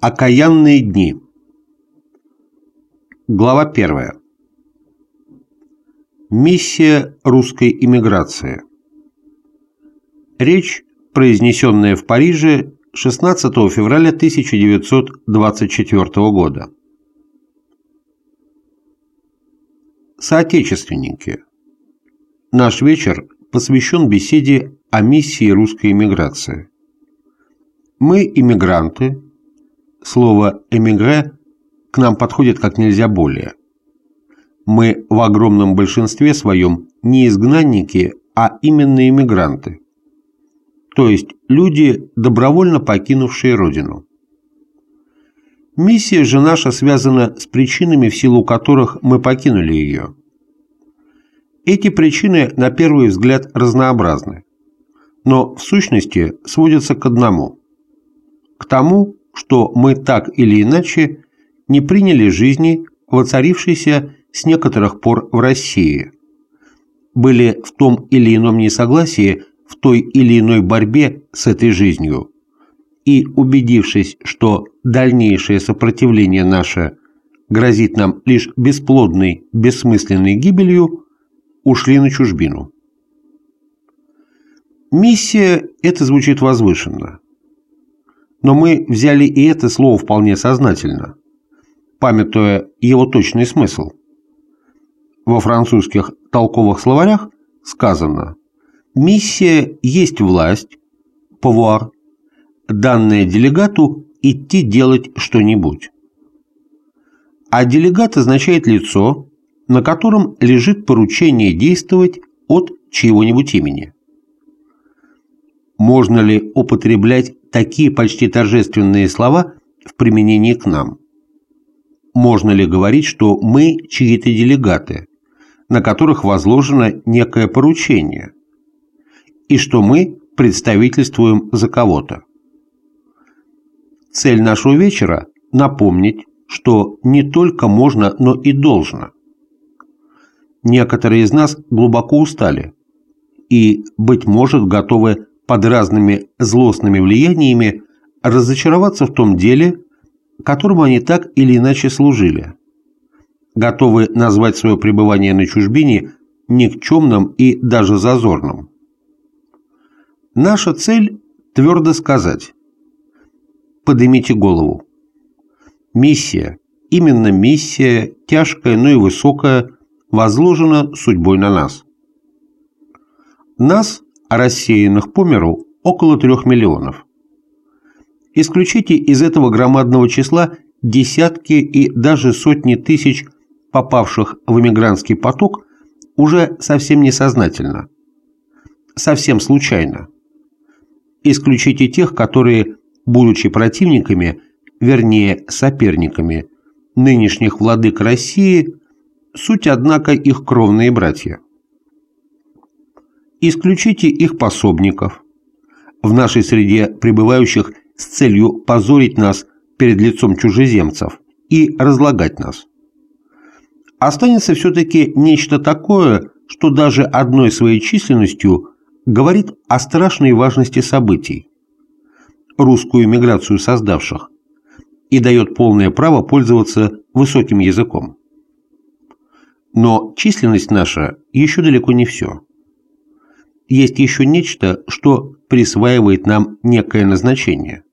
Окаянные дни. Глава 1. Миссия русской иммиграции. Речь, произнесенная в Париже 16 февраля 1924 года. Соотечественники. Наш вечер посвящен беседе о миссии русской иммиграции. Мы иммигранты. Слово «эмигре» к нам подходит как нельзя более. Мы в огромном большинстве своем не изгнанники, а именно иммигранты. То есть люди, добровольно покинувшие Родину. Миссия же наша связана с причинами, в силу которых мы покинули ее. Эти причины, на первый взгляд, разнообразны, но в сущности сводятся к одному – к тому, что мы так или иначе не приняли жизни, воцарившейся с некоторых пор в России, были в том или ином несогласии в той или иной борьбе с этой жизнью, и, убедившись, что дальнейшее сопротивление наше грозит нам лишь бесплодной, бессмысленной гибелью, ушли на чужбину. Миссия это звучит возвышенно но мы взяли и это слово вполне сознательно, памятуя его точный смысл. Во французских толковых словарях сказано «Миссия есть власть, повуар, данная делегату идти делать что-нибудь». А делегат означает лицо, на котором лежит поручение действовать от чьего-нибудь имени. Можно ли употреблять такие почти торжественные слова в применении к нам? Можно ли говорить, что мы чьи-то делегаты, на которых возложено некое поручение, и что мы представительствуем за кого-то? Цель нашего вечера – напомнить, что не только можно, но и должно. Некоторые из нас глубоко устали и, быть может, готовы под разными злостными влияниями разочароваться в том деле, которому они так или иначе служили, готовы назвать свое пребывание на чужбине никчемным и даже зазорным. Наша цель – твердо сказать «поднимите голову». Миссия, именно миссия, тяжкая, но и высокая, возложена судьбой на нас. Нас – рассеянных по миру около 3 миллионов. Исключите из этого громадного числа десятки и даже сотни тысяч попавших в эмигрантский поток уже совсем несознательно, совсем случайно. Исключите тех, которые, будучи противниками, вернее соперниками нынешних владык России, суть, однако, их кровные братья. Исключите их пособников, в нашей среде пребывающих с целью позорить нас перед лицом чужеземцев и разлагать нас. Останется все-таки нечто такое, что даже одной своей численностью говорит о страшной важности событий, русскую эмиграцию создавших, и дает полное право пользоваться высоким языком. Но численность наша еще далеко не все есть еще нечто, что присваивает нам некое назначение.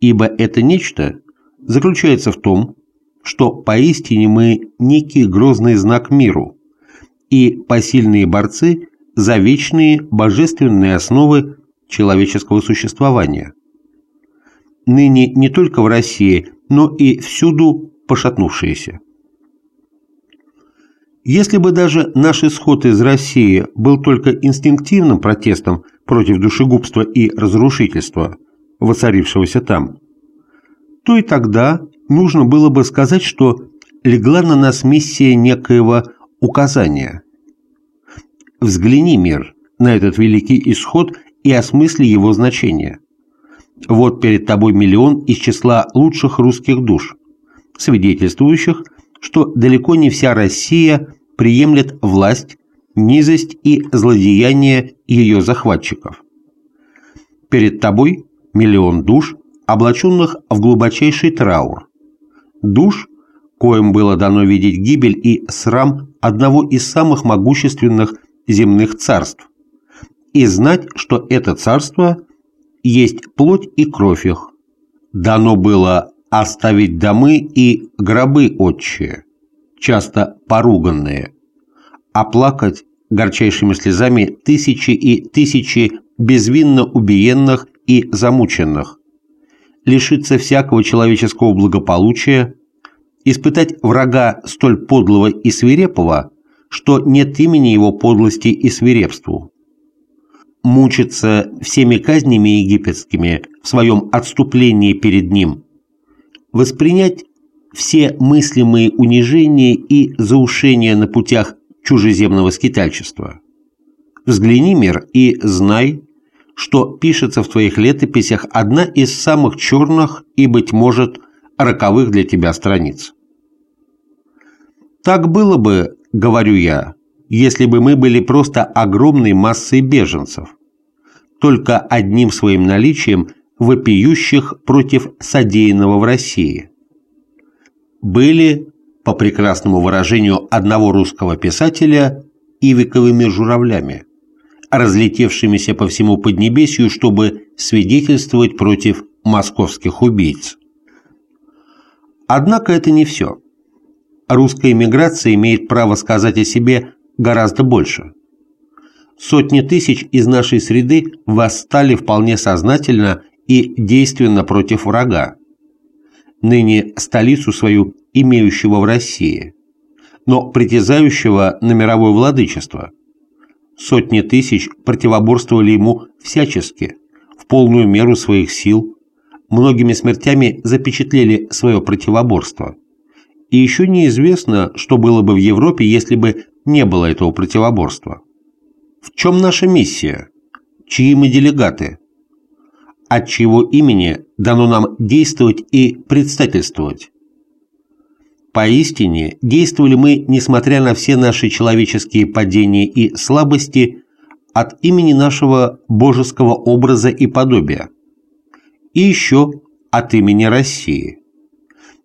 Ибо это нечто заключается в том, что поистине мы некий грозный знак миру и посильные борцы за вечные божественные основы человеческого существования. Ныне не только в России, но и всюду пошатнувшиеся. Если бы даже наш исход из России был только инстинктивным протестом против душегубства и разрушительства, воцарившегося там, то и тогда нужно было бы сказать, что легла на нас миссия некоего указания. Взгляни, мир, на этот великий исход и осмысли его значение. Вот перед тобой миллион из числа лучших русских душ, свидетельствующих, что далеко не вся Россия приемлет власть, низость и злодеяние ее захватчиков. Перед тобой миллион душ, облаченных в глубочайший траур, душ, коим было дано видеть гибель и срам одного из самых могущественных земных царств, и знать, что это царство есть плоть и кровь их. Дано было оставить домы и гробы отчие, часто поруганные, оплакать горчайшими слезами тысячи и тысячи безвинно убиенных и замученных, лишиться всякого человеческого благополучия, испытать врага столь подлого и свирепого, что нет имени его подлости и свирепству, мучиться всеми казнями египетскими в своем отступлении перед ним, воспринять все мыслимые унижения и заушения на путях чужеземного скитальчества. Взгляни, мир, и знай, что пишется в твоих летописях одна из самых черных и, быть может, роковых для тебя страниц. Так было бы, говорю я, если бы мы были просто огромной массой беженцев, только одним своим наличием вопиющих против содеянного в России. Были, по прекрасному выражению одного русского писателя, ивиковыми журавлями разлетевшимися по всему Поднебесью, чтобы свидетельствовать против московских убийц. Однако это не все. Русская эмиграция имеет право сказать о себе гораздо больше. Сотни тысяч из нашей среды восстали вполне сознательно и действенно против врага, ныне столицу свою имеющего в России, но притязающего на мировое владычество – Сотни тысяч противоборствовали ему всячески, в полную меру своих сил, многими смертями запечатлели свое противоборство. И еще неизвестно, что было бы в Европе, если бы не было этого противоборства. В чем наша миссия? Чьи мы делегаты? От чьего имени дано нам действовать и предстательствовать? Поистине, действовали мы, несмотря на все наши человеческие падения и слабости, от имени нашего божеского образа и подобия. И еще от имени России.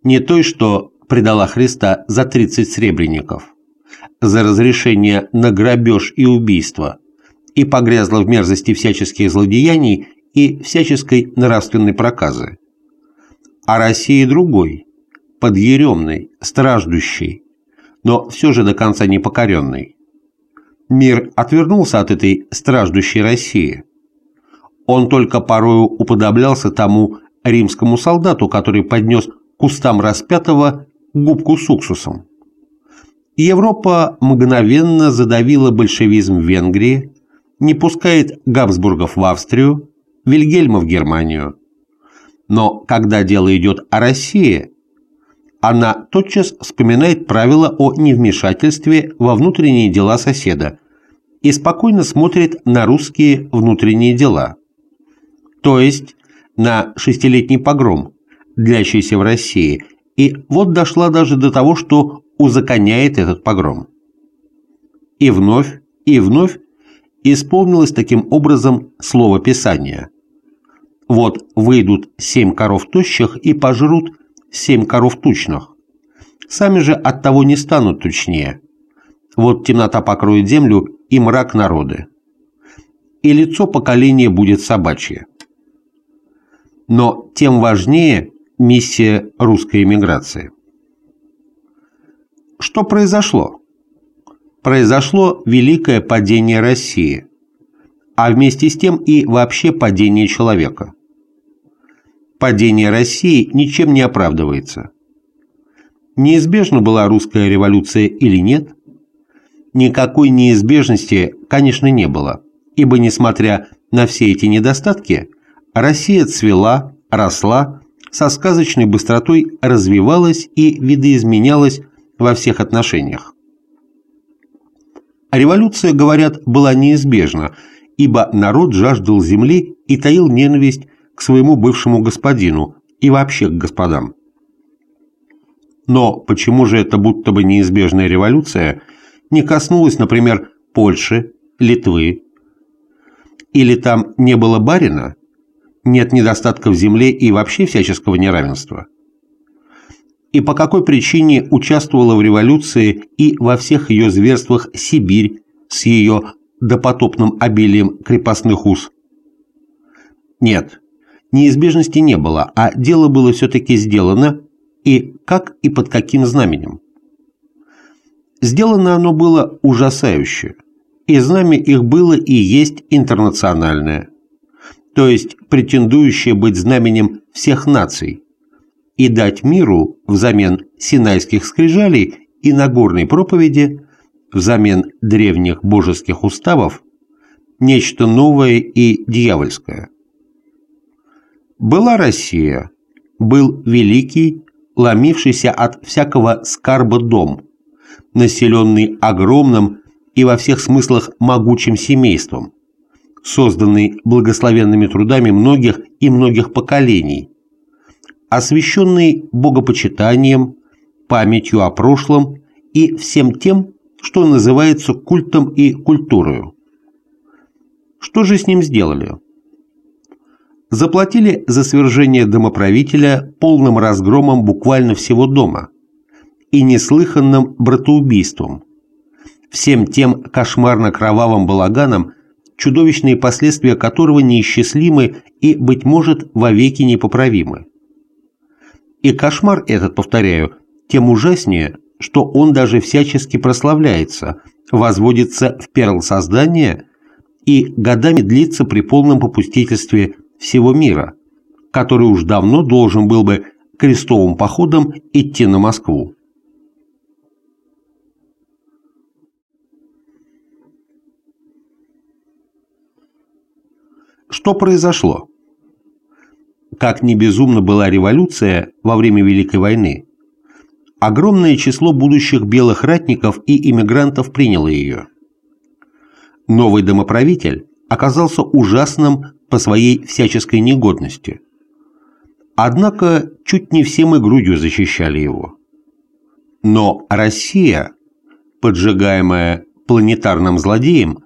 Не той, что предала Христа за 30 сребреников, за разрешение на грабеж и убийство, и погрязла в мерзости всяческих злодеяний и всяческой нравственной проказы. А России другой – подъеремный, страждущий, но все же до конца не покоренный. Мир отвернулся от этой страждущей России. Он только порою уподоблялся тому римскому солдату, который поднес кустам распятого губку с уксусом. Европа мгновенно задавила большевизм в Венгрии, не пускает Габсбургов в Австрию, Вильгельма в Германию. Но когда дело идет о России, она тотчас вспоминает правила о невмешательстве во внутренние дела соседа и спокойно смотрит на русские внутренние дела, то есть на шестилетний погром, длящийся в России, и вот дошла даже до того, что узаконяет этот погром. И вновь, и вновь исполнилось таким образом слово Писания. Вот выйдут семь коров тощих и пожрут семь коров тучных. Сами же от того не станут тучнее. Вот темнота покроет землю и мрак народы. И лицо поколения будет собачье. Но тем важнее миссия русской эмиграции. Что произошло? Произошло великое падение России, а вместе с тем и вообще падение человека – падение России ничем не оправдывается. Неизбежна была русская революция или нет? Никакой неизбежности, конечно, не было, ибо, несмотря на все эти недостатки, Россия цвела, росла, со сказочной быстротой развивалась и видоизменялась во всех отношениях. Революция, говорят, была неизбежна, ибо народ жаждал земли и таил ненависть к своему бывшему господину и вообще к господам. Но почему же эта будто бы неизбежная революция не коснулась, например, Польши, Литвы? Или там не было барина? нет недостатка в земле и вообще всяческого неравенства? И по какой причине участвовала в революции и во всех ее зверствах Сибирь с ее допотопным обилием крепостных уз? Нет, неизбежности не было, а дело было все-таки сделано, и как и под каким знаменем. Сделано оно было ужасающе, и знамя их было и есть интернациональное, то есть претендующее быть знаменем всех наций, и дать миру взамен синайских скрижалей и Нагорной проповеди, взамен древних божеских уставов, нечто новое и дьявольское. Была Россия, был великий, ломившийся от всякого скарба дом, населенный огромным и во всех смыслах могучим семейством, созданный благословенными трудами многих и многих поколений, освященный богопочитанием, памятью о прошлом и всем тем, что называется культом и культурою. Что же с ним сделали? Заплатили за свержение домоправителя полным разгромом буквально всего дома и неслыханным братоубийством, всем тем кошмарно-кровавым балаганом, чудовищные последствия которого неисчислимы и, быть может, вовеки непоправимы. И кошмар этот, повторяю, тем ужаснее, что он даже всячески прославляется, возводится в перл создания и годами длится при полном попустительстве всего мира, который уж давно должен был бы крестовым походом идти на Москву. Что произошло? Как не безумно была революция во время Великой войны, огромное число будущих белых ратников и иммигрантов приняло ее. Новый домоправитель оказался ужасным по своей всяческой негодности. Однако чуть не все мы грудью защищали его. Но Россия, поджигаемая планетарным злодеем,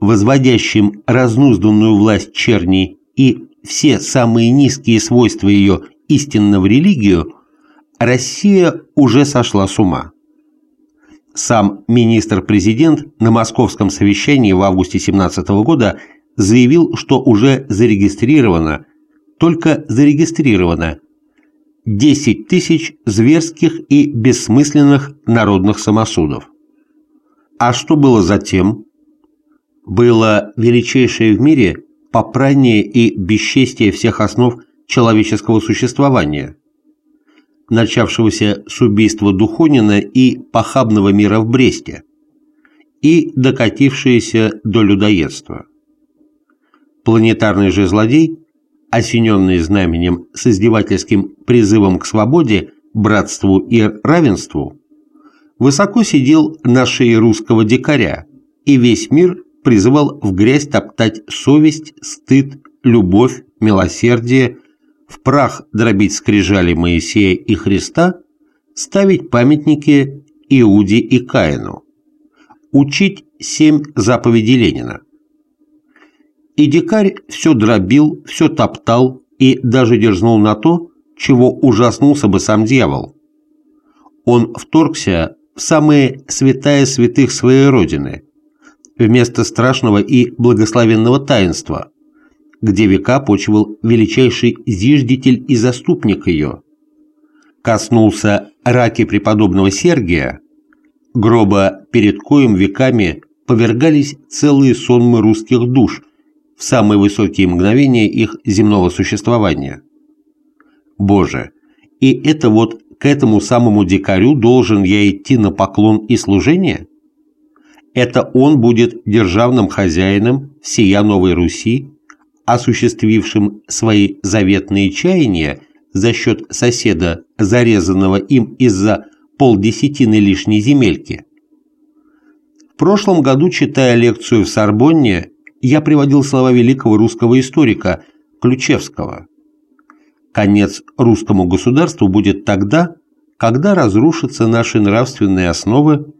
возводящим разнузданную власть черней и все самые низкие свойства ее истинно в религию, Россия уже сошла с ума. Сам министр-президент на московском совещании в августе 17 года заявил, что уже зарегистрировано, только зарегистрировано 10 тысяч зверских и бессмысленных народных самосудов. А что было затем? Было величайшее в мире попрание и бесчестие всех основ человеческого существования, начавшегося с убийства Духонина и похабного мира в Бресте, и докатившееся до людоедства. Планетарный же злодей, осененный знаменем с издевательским призывом к свободе, братству и равенству, высоко сидел на шее русского дикаря, и весь мир призывал в грязь топтать совесть, стыд, любовь, милосердие, в прах дробить скрижали Моисея и Христа, ставить памятники Иуде и Каину, учить семь заповедей Ленина. И дикарь все дробил, все топтал и даже дерзнул на то, чего ужаснулся бы сам дьявол. Он вторгся в самые святая святых своей родины, вместо страшного и благословенного таинства, где века почивал величайший зиждитель и заступник ее. Коснулся раки преподобного Сергия, гроба перед коем веками повергались целые сонмы русских душ, в самые высокие мгновения их земного существования. Боже, и это вот к этому самому дикарю должен я идти на поклон и служение? Это он будет державным хозяином всея Новой Руси, осуществившим свои заветные чаяния за счет соседа, зарезанного им из-за полдесятины лишней земельки. В прошлом году, читая лекцию в Сорбонне, я приводил слова великого русского историка Ключевского. Конец русскому государству будет тогда, когда разрушатся наши нравственные основы,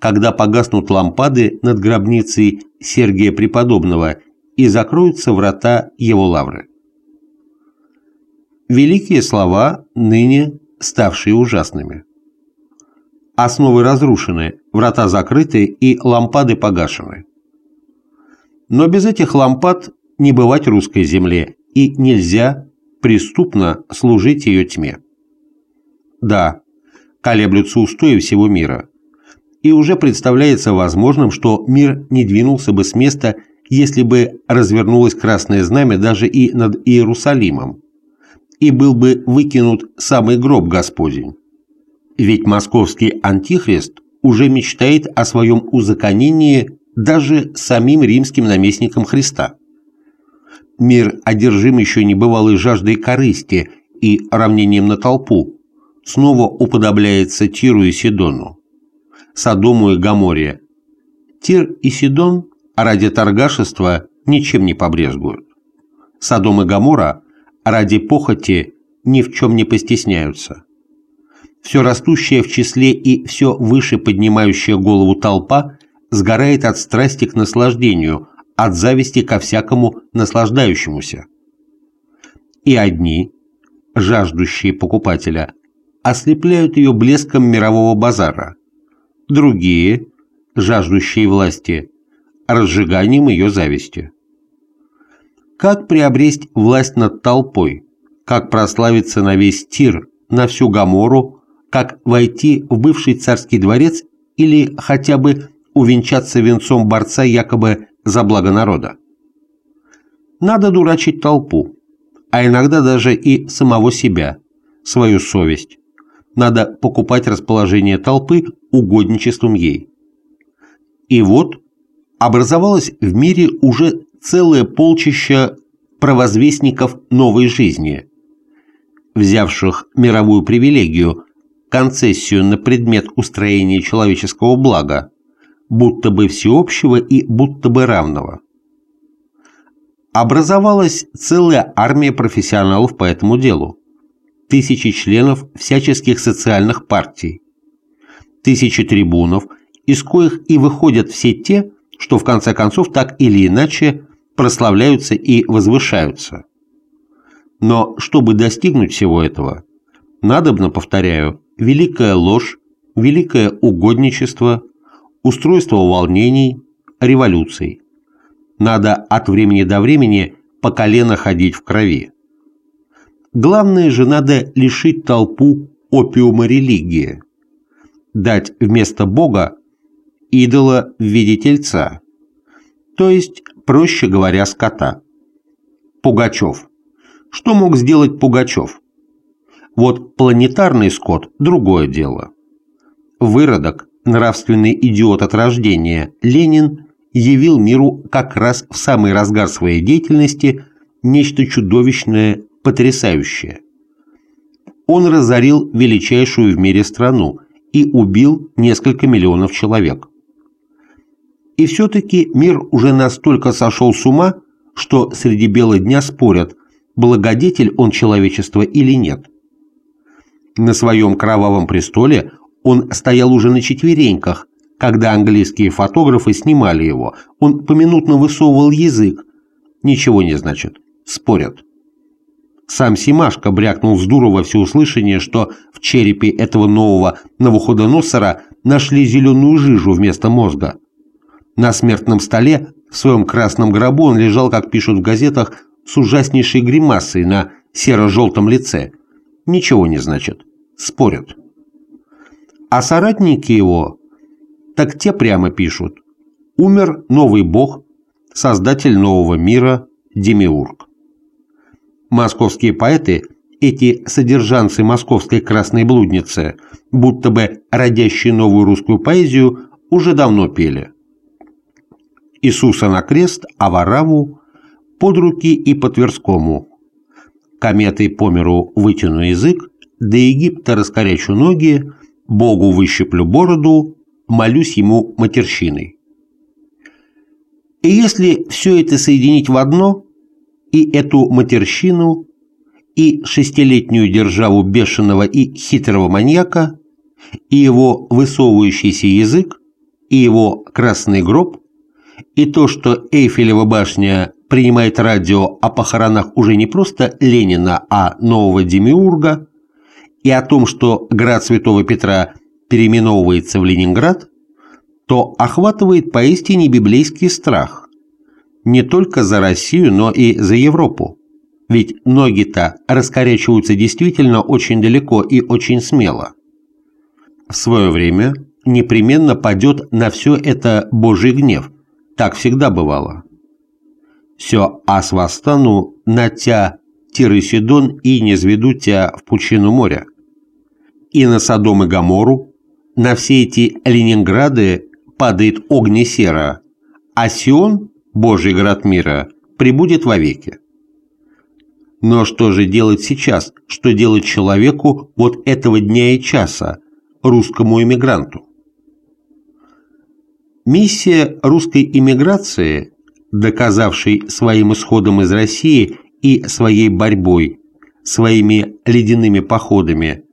когда погаснут лампады над гробницей Сергия Преподобного и закроются врата его лавры. Великие слова, ныне ставшие ужасными. Основы разрушены, врата закрыты и лампады погашены. Но без этих лампад не бывать русской земле, и нельзя преступно служить ее тьме. Да, колеблются устои всего мира. И уже представляется возможным, что мир не двинулся бы с места, если бы развернулось красное знамя даже и над Иерусалимом, и был бы выкинут самый гроб Господень. Ведь московский антихрист уже мечтает о своем узаконении даже самим римским наместником Христа. Мир одержим еще небывалой жаждой корысти и равнением на толпу, снова уподобляется Тиру и Сидону, Содому и Гаморе. Тир и Сидон ради торгашества ничем не побрезгуют. Содом и Гамора ради похоти ни в чем не постесняются. Все растущее в числе и все выше поднимающая голову толпа сгорает от страсти к наслаждению, от зависти ко всякому наслаждающемуся. И одни, жаждущие покупателя, ослепляют ее блеском мирового базара, другие, жаждущие власти, разжиганием ее зависти. Как приобрести власть над толпой, как прославиться на весь тир, на всю Гамору, как войти в бывший царский дворец или хотя бы увенчаться венцом борца якобы за благо народа. Надо дурачить толпу, а иногда даже и самого себя, свою совесть. Надо покупать расположение толпы угодничеством ей. И вот образовалось в мире уже целое полчище провозвестников новой жизни, взявших мировую привилегию, концессию на предмет устроения человеческого блага, будто бы всеобщего и будто бы равного. Образовалась целая армия профессионалов по этому делу, тысячи членов всяческих социальных партий, тысячи трибунов, из коих и выходят все те, что в конце концов так или иначе прославляются и возвышаются. Но чтобы достигнуть всего этого, надобно, повторяю, великая ложь, великое угодничество, устройство волнений, революций. Надо от времени до времени по колено ходить в крови. Главное же надо лишить толпу опиума религии, дать вместо Бога идола в виде тельца, то есть, проще говоря, скота. Пугачев. Что мог сделать Пугачев? Вот планетарный скот – другое дело. Выродок, нравственный идиот от рождения, Ленин явил миру как раз в самый разгар своей деятельности нечто чудовищное, потрясающее. Он разорил величайшую в мире страну и убил несколько миллионов человек. И все-таки мир уже настолько сошел с ума, что среди бела дня спорят, благодетель он человечества или нет. На своем кровавом престоле он стоял уже на четвереньках, когда английские фотографы снимали его. Он поминутно высовывал язык. Ничего не значит. Спорят. Сам Симашко брякнул с дуру во всеуслышание, что в черепе этого нового Навуходоносора нашли зеленую жижу вместо мозга. На смертном столе в своем красном гробу он лежал, как пишут в газетах, с ужаснейшей гримасой на серо-желтом лице. Ничего не значит. Спорят. А соратники его, так те прямо пишут. Умер новый бог, создатель нового мира, Демиург. Московские поэты, эти содержанцы московской красной блудницы, будто бы родящие новую русскую поэзию, уже давно пели. Иисуса на крест, а Вараву под руки и по Тверскому. Кометой по миру вытяну язык, до Египта раскорячу ноги, Богу выщеплю бороду, молюсь ему матерщиной. И если все это соединить в одно, и эту матерщину, и шестилетнюю державу бешеного и хитрого маньяка, и его высовывающийся язык, и его красный гроб, и то, что Эйфелева башня принимает радио о похоронах уже не просто Ленина, а нового демиурга, и о том, что град Святого Петра переименовывается в Ленинград, то охватывает поистине библейский страх не только за Россию, но и за Европу. Ведь ноги-то раскорячиваются действительно очень далеко и очень смело. В свое время непременно падет на все это Божий гнев. Так всегда бывало. «Все ас восстану на тя Тиры-Сидон и не зведу тя в пучину моря». И на Содом и Гамору, на все эти Ленинграды падает огне-сера, а Сион, Божий град мира, прибудет вовеки. Но что же делать сейчас? Что делать человеку вот этого дня и часа, русскому эмигранту? Миссия русской иммиграции, доказавшей своим исходом из России и своей борьбой, своими ледяными походами,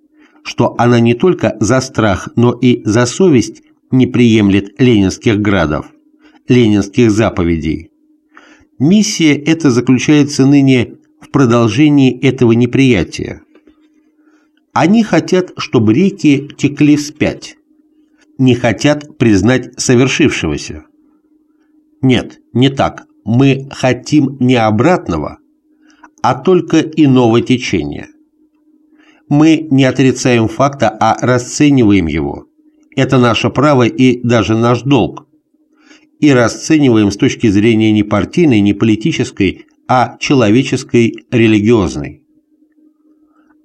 что она не только за страх, но и за совесть не приемлет ленинских градов, ленинских заповедей. Миссия эта заключается ныне в продолжении этого неприятия. Они хотят, чтобы реки текли вспять, не хотят признать совершившегося. Нет, не так. Мы хотим не обратного, а только иного течения. Мы не отрицаем факта, а расцениваем его. Это наше право и даже наш долг. И расцениваем с точки зрения не партийной, не политической, а человеческой, религиозной.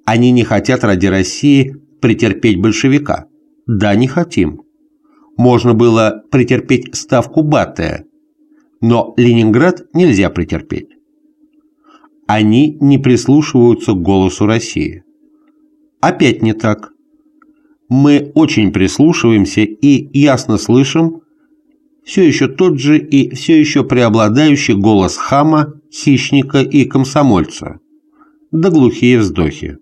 Они не хотят ради России претерпеть большевика. Да, не хотим. Можно было претерпеть ставку Батая, но Ленинград нельзя претерпеть. Они не прислушиваются к голосу России. Опять не так. Мы очень прислушиваемся и ясно слышим все еще тот же и все еще преобладающий голос хама, хищника и комсомольца. Да глухие вздохи.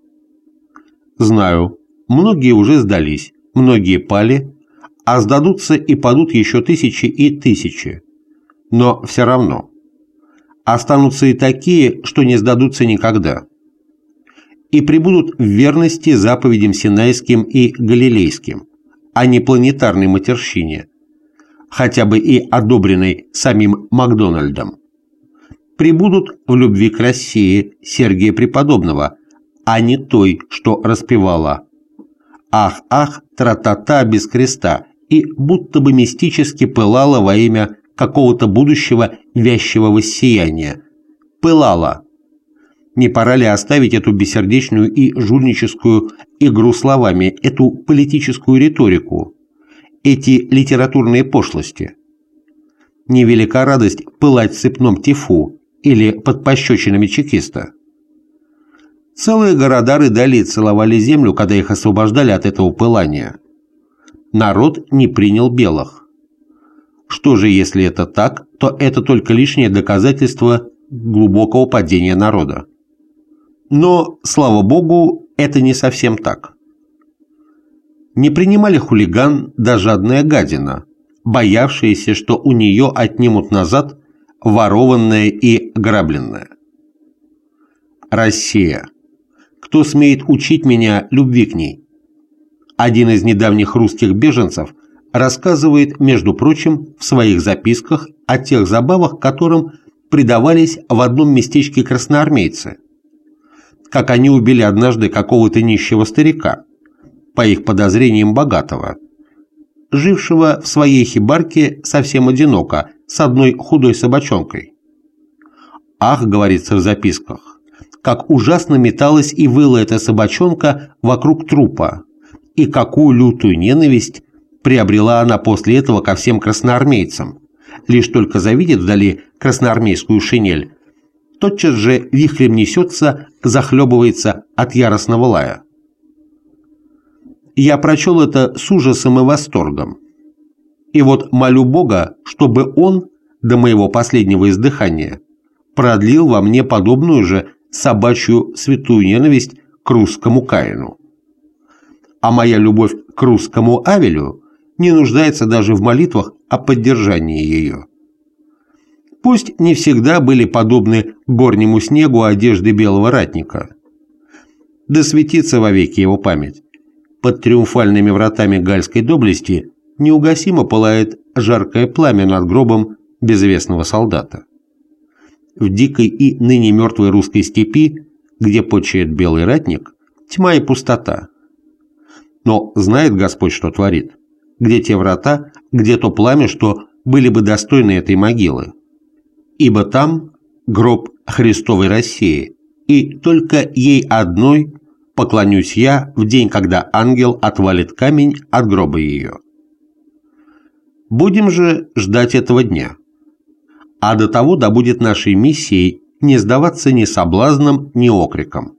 Знаю, многие уже сдались, многие пали, а сдадутся и падут еще тысячи и тысячи. Но все равно. Останутся и такие, что не сдадутся никогда. И прибудут в верности заповедям Синайским и Галилейским, а не планетарной матерщине, хотя бы и одобренной самим Макдональдом. Прибудут в любви к России Сергия Преподобного, а не той, что распевала «Ах, ах, тра-та-та без креста» и будто бы мистически пылала во имя какого-то будущего вязчего воссияния. Пылала. Не пора ли оставить эту бессердечную и жульническую игру словами, эту политическую риторику, эти литературные пошлости? Невелика радость пылать в цепном тифу или под пощечинами чекиста. Целые города рыдали и целовали землю, когда их освобождали от этого пылания. Народ не принял белых. Что же, если это так, то это только лишнее доказательство глубокого падения народа. Но, слава богу, это не совсем так. Не принимали хулиган даже одна гадина, боявшаяся, что у нее отнимут назад ворованное и грабленное. Россия кто смеет учить меня любви к ней? Один из недавних русских беженцев рассказывает, между прочим, в своих записках о тех забавах, которым предавались в одном местечке красноармейцы. Как они убили однажды какого-то нищего старика, по их подозрениям богатого, жившего в своей хибарке совсем одиноко, с одной худой собачонкой. «Ах», — говорится в записках, как ужасно металась и выла эта собачонка вокруг трупа, и какую лютую ненависть приобрела она после этого ко всем красноармейцам. Лишь только завидит вдали красноармейскую шинель, тотчас же вихрем несется, захлебывается от яростного лая. Я прочел это с ужасом и восторгом. И вот молю Бога, чтобы Он, до моего последнего издыхания, продлил во мне подобную же собачью святую ненависть к русскому Каину. А моя любовь к русскому Авелю не нуждается даже в молитвах о поддержании ее. Пусть не всегда были подобны горнему снегу одежды белого ратника. Да светится вовеки его память. Под триумфальными вратами гальской доблести неугасимо пылает жаркое пламя над гробом безвестного солдата. В дикой и ныне мертвой русской степи, где почает белый ратник, тьма и пустота. Но знает Господь, что творит. Где те врата, где то пламя, что были бы достойны этой могилы. Ибо там гроб Христовой России, и только ей одной поклонюсь я в день, когда ангел отвалит камень от гроба ее. Будем же ждать этого дня. А до того да будет нашей миссией не сдаваться ни соблазном, ни окриком.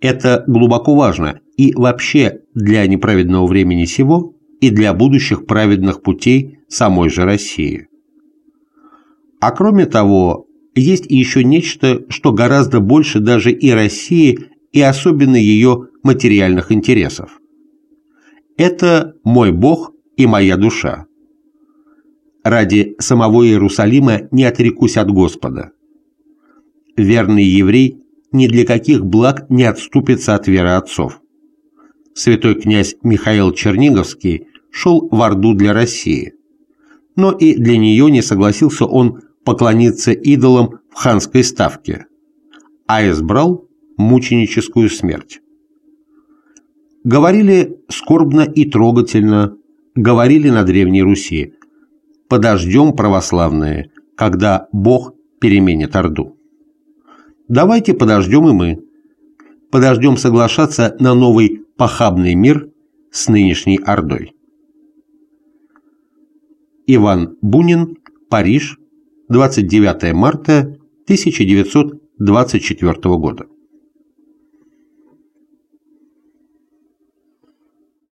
Это глубоко важно и вообще для неправедного времени сего, и для будущих праведных путей самой же России. А кроме того, есть еще нечто, что гораздо больше даже и России, и особенно ее материальных интересов. Это мой Бог и моя душа. Ради самого Иерусалима не отрекусь от Господа. Верный еврей ни для каких благ не отступится от веры отцов. Святой князь Михаил Черниговский шел в Орду для России, но и для нее не согласился он поклониться идолам в ханской ставке, а избрал мученическую смерть. Говорили скорбно и трогательно, говорили на Древней Руси, подождем православные, когда Бог переменит Орду. Давайте подождем и мы. Подождем соглашаться на новый похабный мир с нынешней Ордой. Иван Бунин, Париж, 29 марта 1924 года.